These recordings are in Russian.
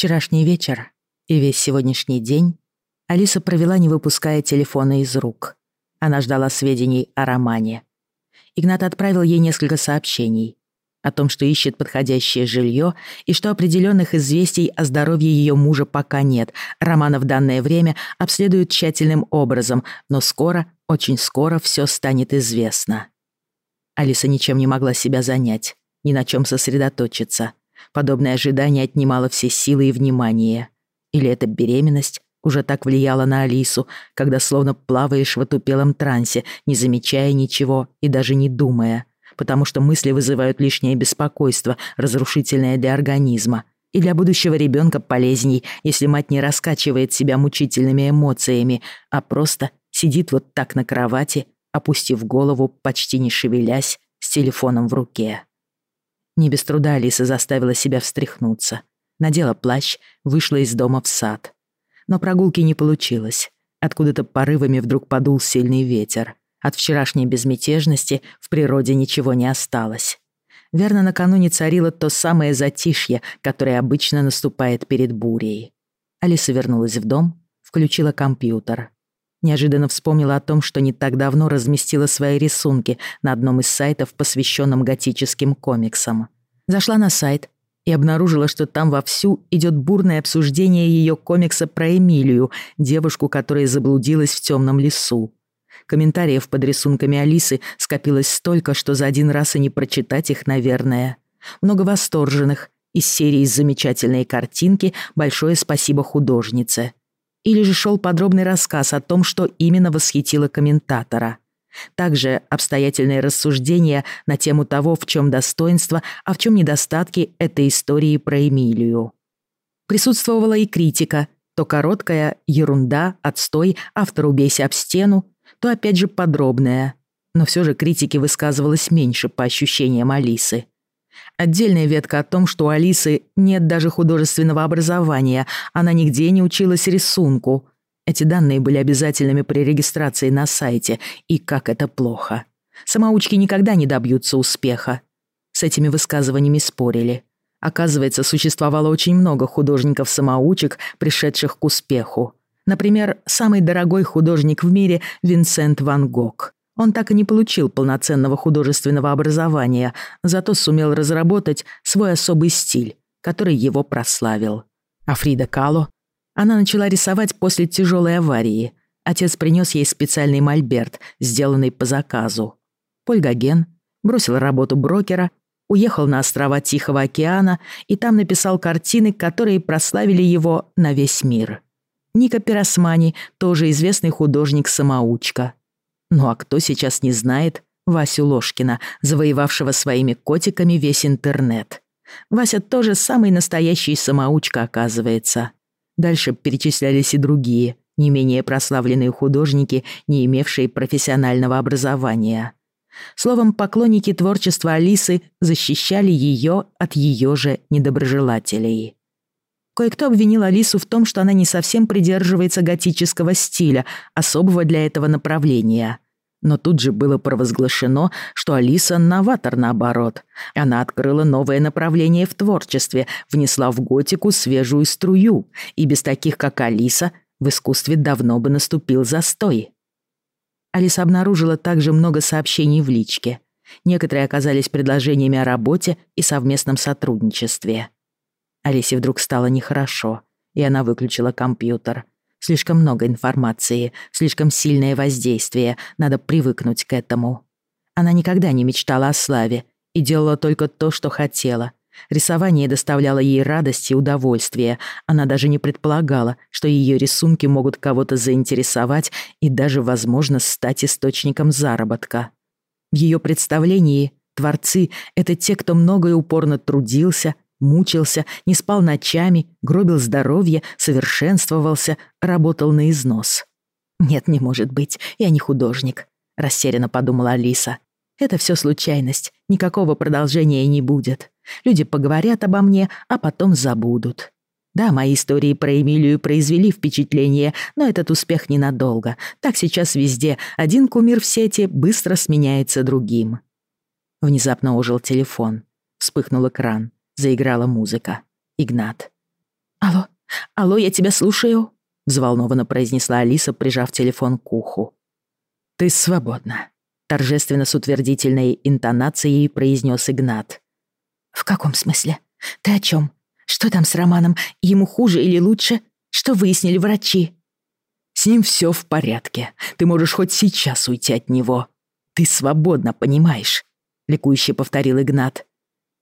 Вчерашний вечер и весь сегодняшний день Алиса провела, не выпуская телефона из рук. Она ждала сведений о романе. Игнат отправил ей несколько сообщений о том, что ищет подходящее жилье и что определенных известий о здоровье ее мужа пока нет. Романа в данное время обследуют тщательным образом, но скоро, очень скоро все станет известно. Алиса ничем не могла себя занять, ни на чем сосредоточиться. Подобное ожидание отнимало все силы и внимание. Или это беременность уже так влияла на Алису, когда словно плаваешь в отупелом трансе, не замечая ничего и даже не думая, потому что мысли вызывают лишнее беспокойство, разрушительное для организма. И для будущего ребенка полезней, если мать не раскачивает себя мучительными эмоциями, а просто сидит вот так на кровати, опустив голову, почти не шевелясь, с телефоном в руке. Не без труда Алиса заставила себя встряхнуться. Надела плащ, вышла из дома в сад. Но прогулки не получилось. Откуда-то порывами вдруг подул сильный ветер. От вчерашней безмятежности в природе ничего не осталось. Верно, накануне царило то самое затишье, которое обычно наступает перед бурей. Алиса вернулась в дом, включила компьютер. Неожиданно вспомнила о том, что не так давно разместила свои рисунки на одном из сайтов, посвященном готическим комиксам. Зашла на сайт и обнаружила, что там вовсю идет бурное обсуждение ее комикса про Эмилию, девушку, которая заблудилась в темном лесу. Комментариев под рисунками Алисы скопилось столько, что за один раз и не прочитать их, наверное. Много восторженных. Из серии «Замечательные картинки» большое спасибо художнице или же шел подробный рассказ о том, что именно восхитило комментатора. Также обстоятельные рассуждения на тему того, в чем достоинство, а в чем недостатки этой истории про Эмилию. Присутствовала и критика, то короткая ерунда, отстой, автор убейся об стену, то опять же подробная. Но все же критики высказывалось меньше по ощущениям Алисы. Отдельная ветка о том, что у Алисы нет даже художественного образования, она нигде не училась рисунку. Эти данные были обязательными при регистрации на сайте, и как это плохо. Самоучки никогда не добьются успеха. С этими высказываниями спорили. Оказывается, существовало очень много художников-самоучек, пришедших к успеху. Например, самый дорогой художник в мире Винсент Ван Гог. Он так и не получил полноценного художественного образования, зато сумел разработать свой особый стиль, который его прославил. А Фрида Кало? Она начала рисовать после тяжелой аварии. Отец принес ей специальный мольберт, сделанный по заказу. Поль Гоген бросил работу брокера, уехал на острова Тихого океана и там написал картины, которые прославили его на весь мир. Ника Пиросмани, тоже известный художник-самоучка. Ну а кто сейчас не знает Васю Ложкина, завоевавшего своими котиками весь интернет? Вася тоже самый настоящий самоучка, оказывается. Дальше перечислялись и другие, не менее прославленные художники, не имевшие профессионального образования. Словом, поклонники творчества Алисы защищали ее от ее же недоброжелателей. Кое-кто обвинил Алису в том, что она не совсем придерживается готического стиля, особого для этого направления. Но тут же было провозглашено, что Алиса — новатор наоборот. Она открыла новое направление в творчестве, внесла в готику свежую струю, и без таких, как Алиса, в искусстве давно бы наступил застой. Алиса обнаружила также много сообщений в личке. Некоторые оказались предложениями о работе и совместном сотрудничестве. Алисе вдруг стало нехорошо, и она выключила компьютер. Слишком много информации, слишком сильное воздействие, надо привыкнуть к этому. Она никогда не мечтала о славе и делала только то, что хотела. Рисование доставляло ей радость и удовольствие. Она даже не предполагала, что ее рисунки могут кого-то заинтересовать и даже, возможно, стать источником заработка. В ее представлении творцы — это те, кто много и упорно трудился, Мучился, не спал ночами, гробил здоровье, совершенствовался, работал на износ. «Нет, не может быть, я не художник», — растерянно подумала Алиса. «Это все случайность, никакого продолжения не будет. Люди поговорят обо мне, а потом забудут». Да, мои истории про Эмилию произвели впечатление, но этот успех ненадолго. Так сейчас везде. Один кумир в сети быстро сменяется другим. Внезапно ожил телефон. Вспыхнул экран. Заиграла музыка. Игнат. «Алло, алло, я тебя слушаю», — взволнованно произнесла Алиса, прижав телефон к уху. «Ты свободна», — торжественно с утвердительной интонацией произнес Игнат. «В каком смысле? Ты о чем? Что там с Романом? Ему хуже или лучше? Что выяснили врачи?» «С ним все в порядке. Ты можешь хоть сейчас уйти от него. Ты свободна, понимаешь?» — ликующе повторил Игнат.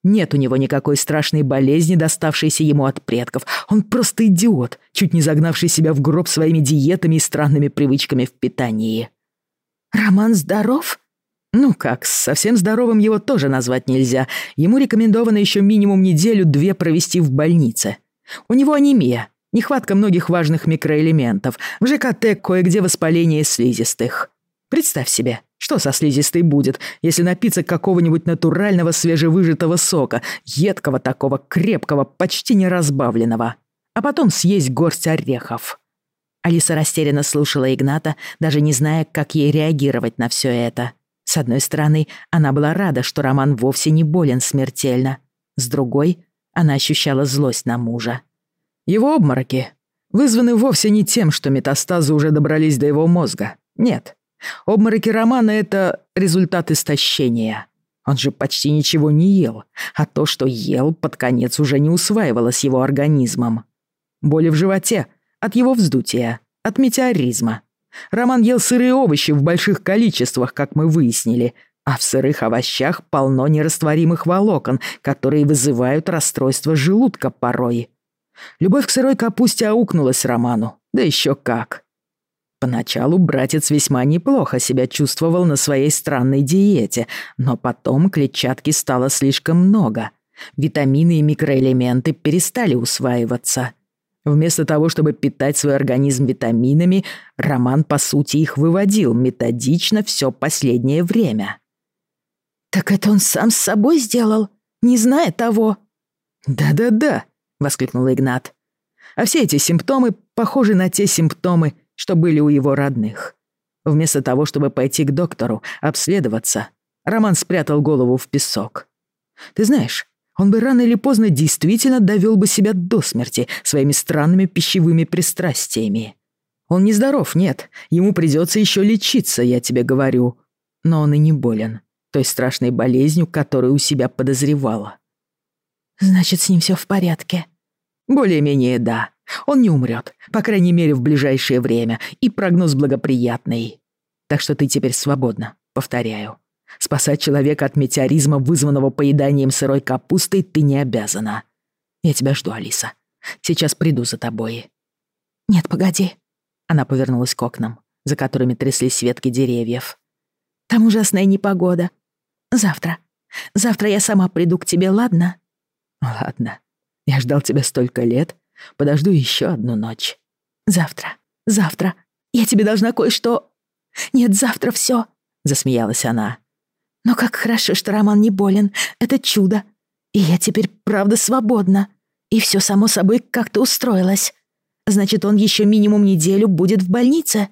Нет у него никакой страшной болезни, доставшейся ему от предков. Он просто идиот, чуть не загнавший себя в гроб своими диетами и странными привычками в питании. «Роман здоров?» Ну как, совсем здоровым его тоже назвать нельзя. Ему рекомендовано еще минимум неделю-две провести в больнице. У него анемия, нехватка многих важных микроэлементов. В ЖКТ кое-где воспаление слизистых. Представь себе, что со слизистой будет, если напиться какого-нибудь натурального свежевыжатого сока, едкого такого, крепкого, почти не разбавленного, а потом съесть горсть орехов. Алиса растерянно слушала Игната, даже не зная, как ей реагировать на все это. С одной стороны, она была рада, что Роман вовсе не болен смертельно. С другой, она ощущала злость на мужа. Его обмороки вызваны вовсе не тем, что метастазы уже добрались до его мозга. Нет. Обмороки Романа — это результат истощения. Он же почти ничего не ел, а то, что ел, под конец уже не усваивалось его организмом. Боли в животе от его вздутия, от метеоризма. Роман ел сырые овощи в больших количествах, как мы выяснили, а в сырых овощах полно нерастворимых волокон, которые вызывают расстройство желудка порой. Любовь к сырой капусте аукнулась Роману, да еще как. Поначалу братец весьма неплохо себя чувствовал на своей странной диете, но потом клетчатки стало слишком много. Витамины и микроэлементы перестали усваиваться. Вместо того, чтобы питать свой организм витаминами, Роман, по сути, их выводил методично все последнее время. «Так это он сам с собой сделал, не зная того?» «Да-да-да», — воскликнул Игнат. «А все эти симптомы похожи на те симптомы, что были у его родных. Вместо того, чтобы пойти к доктору, обследоваться, Роман спрятал голову в песок. Ты знаешь, он бы рано или поздно действительно довел бы себя до смерти своими странными пищевыми пристрастиями. Он не здоров, нет, ему придется еще лечиться, я тебе говорю. Но он и не болен той страшной болезнью, которую у себя подозревала. Значит, с ним все в порядке. Более-менее да. Он не умрет, по крайней мере, в ближайшее время, и прогноз благоприятный. Так что ты теперь свободна, повторяю. Спасать человека от метеоризма, вызванного поеданием сырой капустой, ты не обязана. Я тебя жду, Алиса. Сейчас приду за тобой. Нет, погоди. Она повернулась к окнам, за которыми тряслись ветки деревьев. Там ужасная непогода. Завтра. Завтра я сама приду к тебе, ладно? Ладно. Я ждал тебя столько лет, Подожду еще одну ночь. Завтра, завтра. Я тебе должна кое-что... Нет, завтра все, засмеялась она. Но как хорошо, что Роман не болен. Это чудо. И я теперь правда свободна. И все само собой как-то устроилось. Значит, он еще минимум неделю будет в больнице.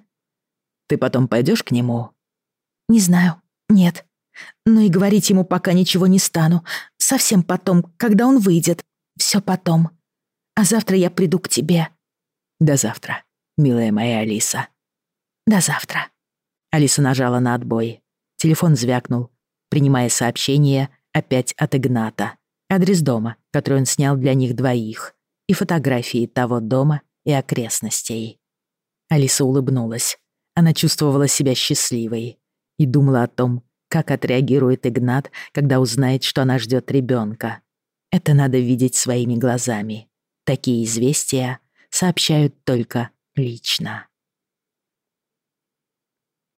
Ты потом пойдешь к нему? Не знаю. Нет. Но и говорить ему пока ничего не стану. Совсем потом, когда он выйдет. Все потом а завтра я приду к тебе». «До завтра, милая моя Алиса». «До завтра». Алиса нажала на отбой. Телефон звякнул, принимая сообщение опять от Игната. Адрес дома, который он снял для них двоих, и фотографии того дома и окрестностей. Алиса улыбнулась. Она чувствовала себя счастливой и думала о том, как отреагирует Игнат, когда узнает, что она ждет ребенка. Это надо видеть своими глазами. Такие известия сообщают только лично.